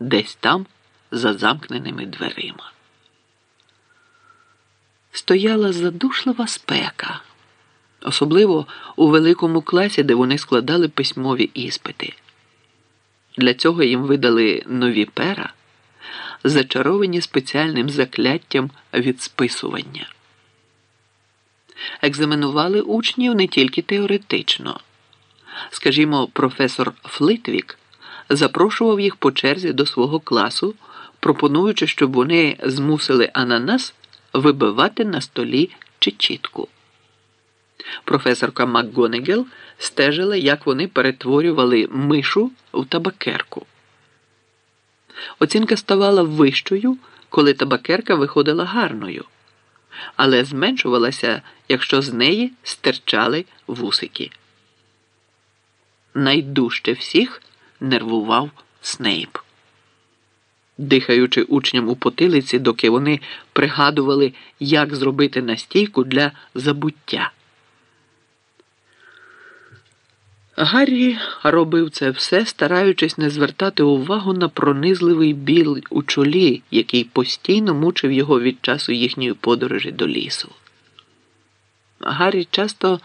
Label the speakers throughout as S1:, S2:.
S1: десь там за замкненими дверима. Стояла задушлива спека, особливо у великому класі, де вони складали письмові іспити. Для цього їм видали нові пера, зачаровані спеціальним закляттям від списування. Екзаменували учнів не тільки теоретично. Скажімо, професор Флитвік запрошував їх по черзі до свого класу, пропонуючи, щоб вони змусили ананас вибивати на столі чечітку. Професорка МакГонегел стежила, як вони перетворювали мишу в табакерку. Оцінка ставала вищою, коли табакерка виходила гарною, але зменшувалася, якщо з неї стирчали вусики. Найдужче всіх нервував Снейп. Дихаючи учням у потилиці, доки вони пригадували, як зробити настійку для забуття. Гаррі робив це все, стараючись не звертати увагу на пронизливий біл у чолі, який постійно мучив його від часу їхньої подорожі до лісу. Гаррі часто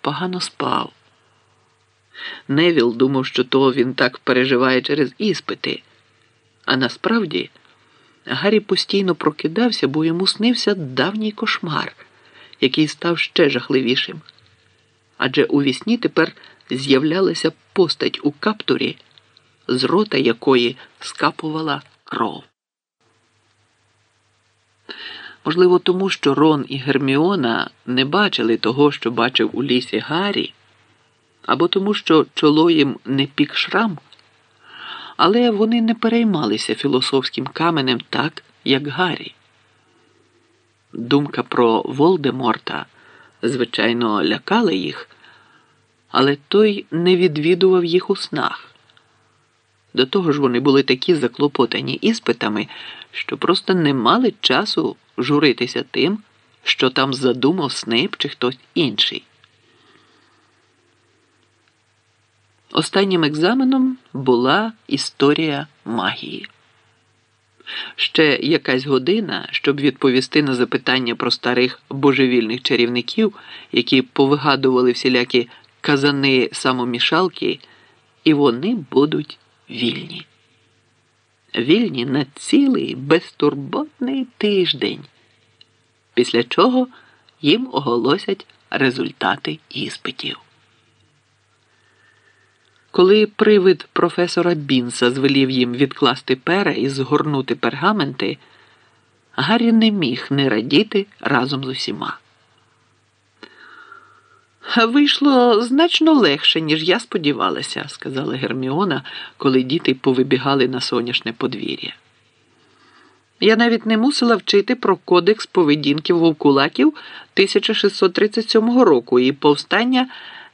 S1: погано спав. Невіл думав, що то він так переживає через іспити, а насправді Гаррі постійно прокидався, бо йому снився давній кошмар, який став ще жахливішим. Адже у вісні тепер з'являлася постать у каптурі, з рота якої скапувала кров. Можливо, тому що Рон і Герміона не бачили того, що бачив у лісі Гаррі, або тому, що чоло їм не пік шрам, але вони не переймалися філософським каменем так, як Гаррі. Думка про Волдеморта, звичайно, лякала їх але той не відвідував їх у снах. До того ж, вони були такі заклопотані іспитами, що просто не мали часу журитися тим, що там задумав Снейп чи хтось інший. Останнім екзаменом була історія магії. Ще якась година, щоб відповісти на запитання про старих божевільних чарівників, які повигадували всілякі казани самомішалки, і вони будуть вільні. Вільні на цілий безтурботний тиждень, після чого їм оголосять результати іспитів. Коли привид професора Бінса звелів їм відкласти пера і згорнути пергаменти, Гаррі не міг не радіти разом з усіма. Вийшло значно легше, ніж я сподівалася, сказала Герміона, коли діти повибігали на соняшне подвір'я. Я навіть не мусила вчити про кодекс поведінки вовкулаків 1637 року і повстання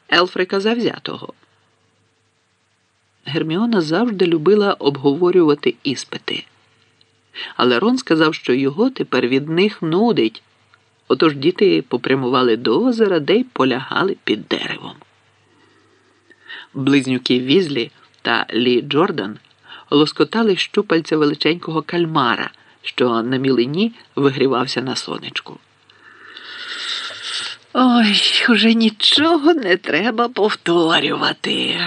S1: Елфрика Завзятого. Герміона завжди любила обговорювати іспити, але Рон сказав, що його тепер від них нудить. Отож діти попрямували до озера, де й полягали під деревом. Близнюки Візлі та Лі Джордан лоскотали щупальця величенького кальмара, що на мілині вигрівався на сонечку. Ой, уже нічого не треба повторювати,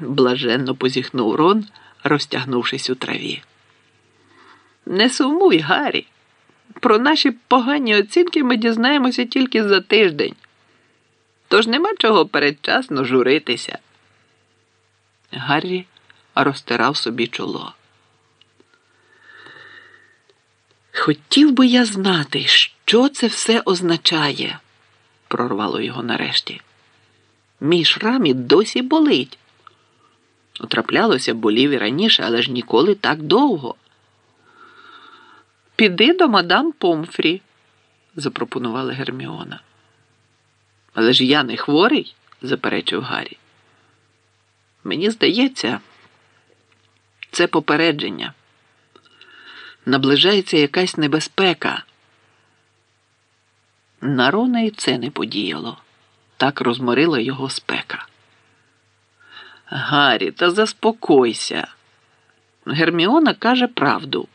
S1: блаженно позіхнув Рон, розтягнувшись у траві. Не сумуй, Гаррі. Про наші погані оцінки ми дізнаємося тільки за тиждень. Тож нема чого передчасно журитися. Гаррі розтирав собі чоло. Хотів би я знати, що це все означає, прорвало його нарешті. Мій шрам і досі болить. Траплялося болів і раніше, але ж ніколи так довго. Піди до мадам Помфрі, запропонувала Герміона. Але ж я не хворий, заперечив Гаррі. Мені здається, це попередження. Наближається якась небезпека. На Рона і це не подіяло. Так розморила його спека. Гаррі, та заспокойся. Герміона каже правду.